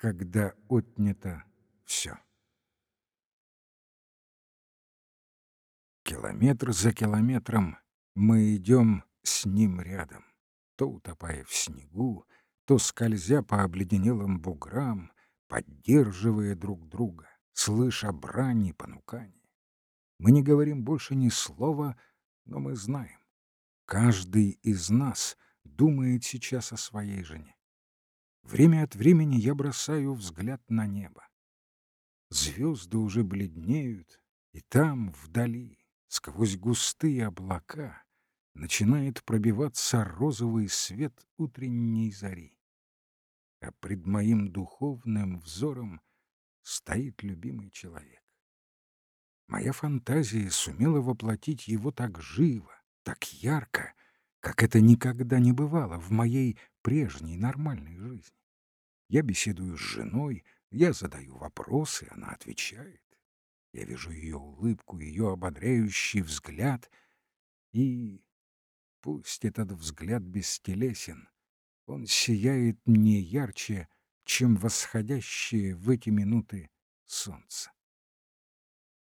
когда отнято все. Километр за километром мы идем с ним рядом, то утопая в снегу, то скользя по обледенелым буграм, поддерживая друг друга, слыша брани и понукания. Мы не говорим больше ни слова, но мы знаем. Каждый из нас думает сейчас о своей жене. Время от времени я бросаю взгляд на небо. Звезды уже бледнеют, и там, вдали, сквозь густые облака, начинает пробиваться розовый свет утренней зари. А пред моим духовным взором стоит любимый человек. Моя фантазия сумела воплотить его так живо, так ярко, как это никогда не бывало в моей прежней нормальной жизни. Я беседую с женой, я задаю вопросы, она отвечает. Я вижу ее улыбку, ее ободряющий взгляд, и пусть этот взгляд бестелесен, он сияет не ярче, чем восходящее в эти минуты солнце.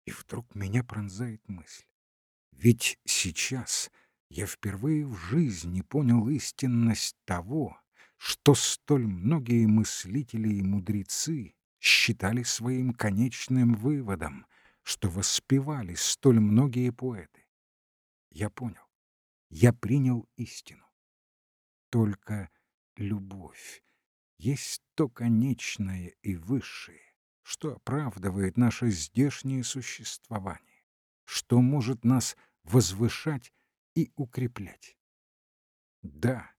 И вдруг меня пронзает мысль. Ведь сейчас я впервые в жизни понял истинность того, что столь многие мыслители и мудрецы считали своим конечным выводом, что воспевали столь многие поэты. Я понял, я принял истину. Только любовь есть то конечное и высшее, что оправдывает наше здешнее существование, что может нас возвышать и укреплять. Да,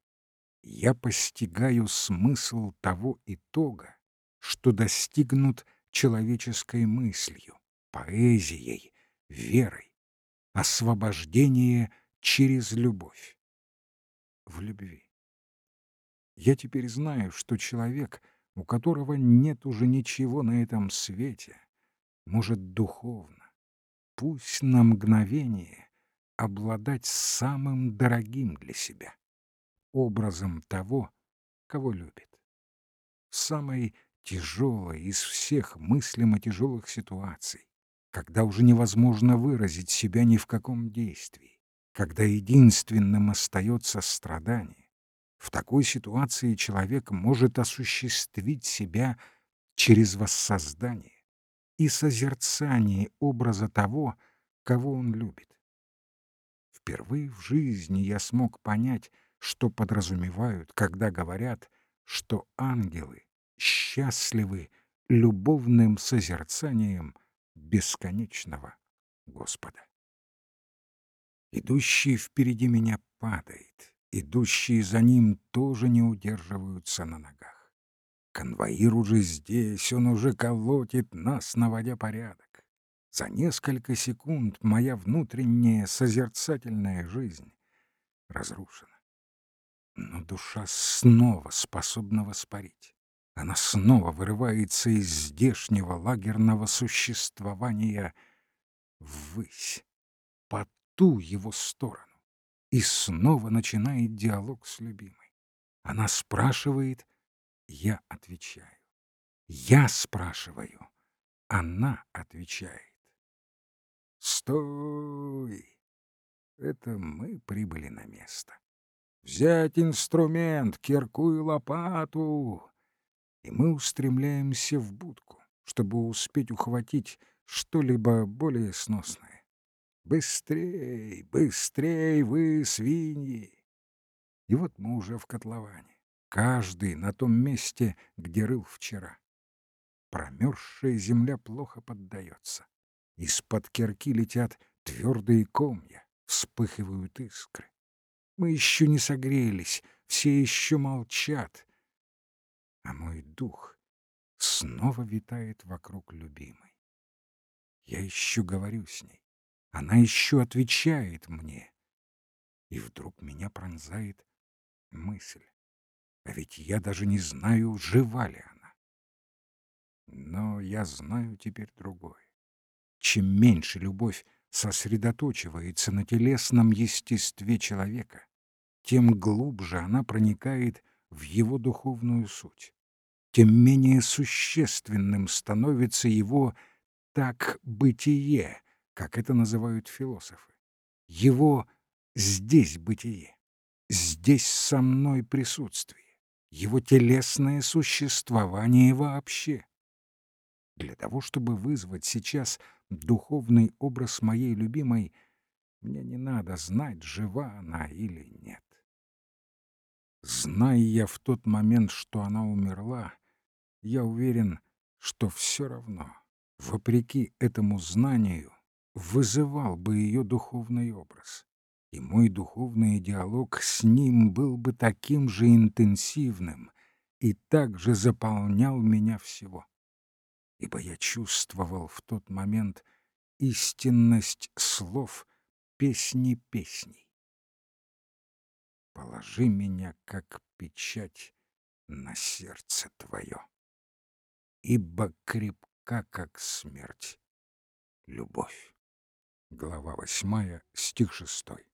я постигаю смысл того итога, что достигнут человеческой мыслью, поэзией, верой, освобождение через любовь. В любви. Я теперь знаю, что человек, у которого нет уже ничего на этом свете, может духовно, пусть на мгновение, обладать самым дорогим для себя образом того, кого любит. Самой тяжелой из всех мыслимо тяжелых ситуаций, когда уже невозможно выразить себя ни в каком действии, когда единственным остается страдание, в такой ситуации человек может осуществить себя через воссоздание и созерцание образа того, кого он любит. Впервые в жизни я смог понять, что подразумевают, когда говорят, что ангелы счастливы любовным созерцанием бесконечного Господа. Идущий впереди меня падает, идущие за ним тоже не удерживаются на ногах. Конвоир уже здесь, он уже колотит нас, наводя порядок. За несколько секунд моя внутренняя созерцательная жизнь разрушена. Но душа снова способна воспарить. Она снова вырывается из здешнего лагерного существования ввысь, по ту его сторону, и снова начинает диалог с любимой. Она спрашивает, я отвечаю. Я спрашиваю, она отвечает. Стой! Это мы прибыли на место. Взять инструмент, кирку и лопату. И мы устремляемся в будку, чтобы успеть ухватить что-либо более сносное. Быстрей, быстрей вы, свиньи! И вот мы уже в котловане. Каждый на том месте, где рыл вчера. Промерзшая земля плохо поддается. Из-под кирки летят твердые комья, вспыхивают искры. Мы еще не согрелись, все еще молчат. А мой дух снова витает вокруг любимой. Я еще говорю с ней. Она еще отвечает мне. И вдруг меня пронзает мысль. А ведь я даже не знаю, жива ли она. Но я знаю теперь другое. Чем меньше любовь сосредоточивается на телесном естестве человека, тем глубже она проникает в его духовную суть, тем менее существенным становится его так бытие, как это называют философы. Его здесь бытие, здесь со мной присутствие, его телесное существование вообще. Для того, чтобы вызвать сейчас духовный образ моей любимой, мне не надо знать, жива она или нет. Зная я в тот момент, что она умерла, я уверен, что все равно, вопреки этому знанию, вызывал бы ее духовный образ. И мой духовный диалог с ним был бы таким же интенсивным и также заполнял меня всего. Ибо я чувствовал в тот момент истинность слов песни песней. Положи меня, как печать, на сердце твое, ибо крепка, как смерть, любовь. Глава восьмая, стих шестой.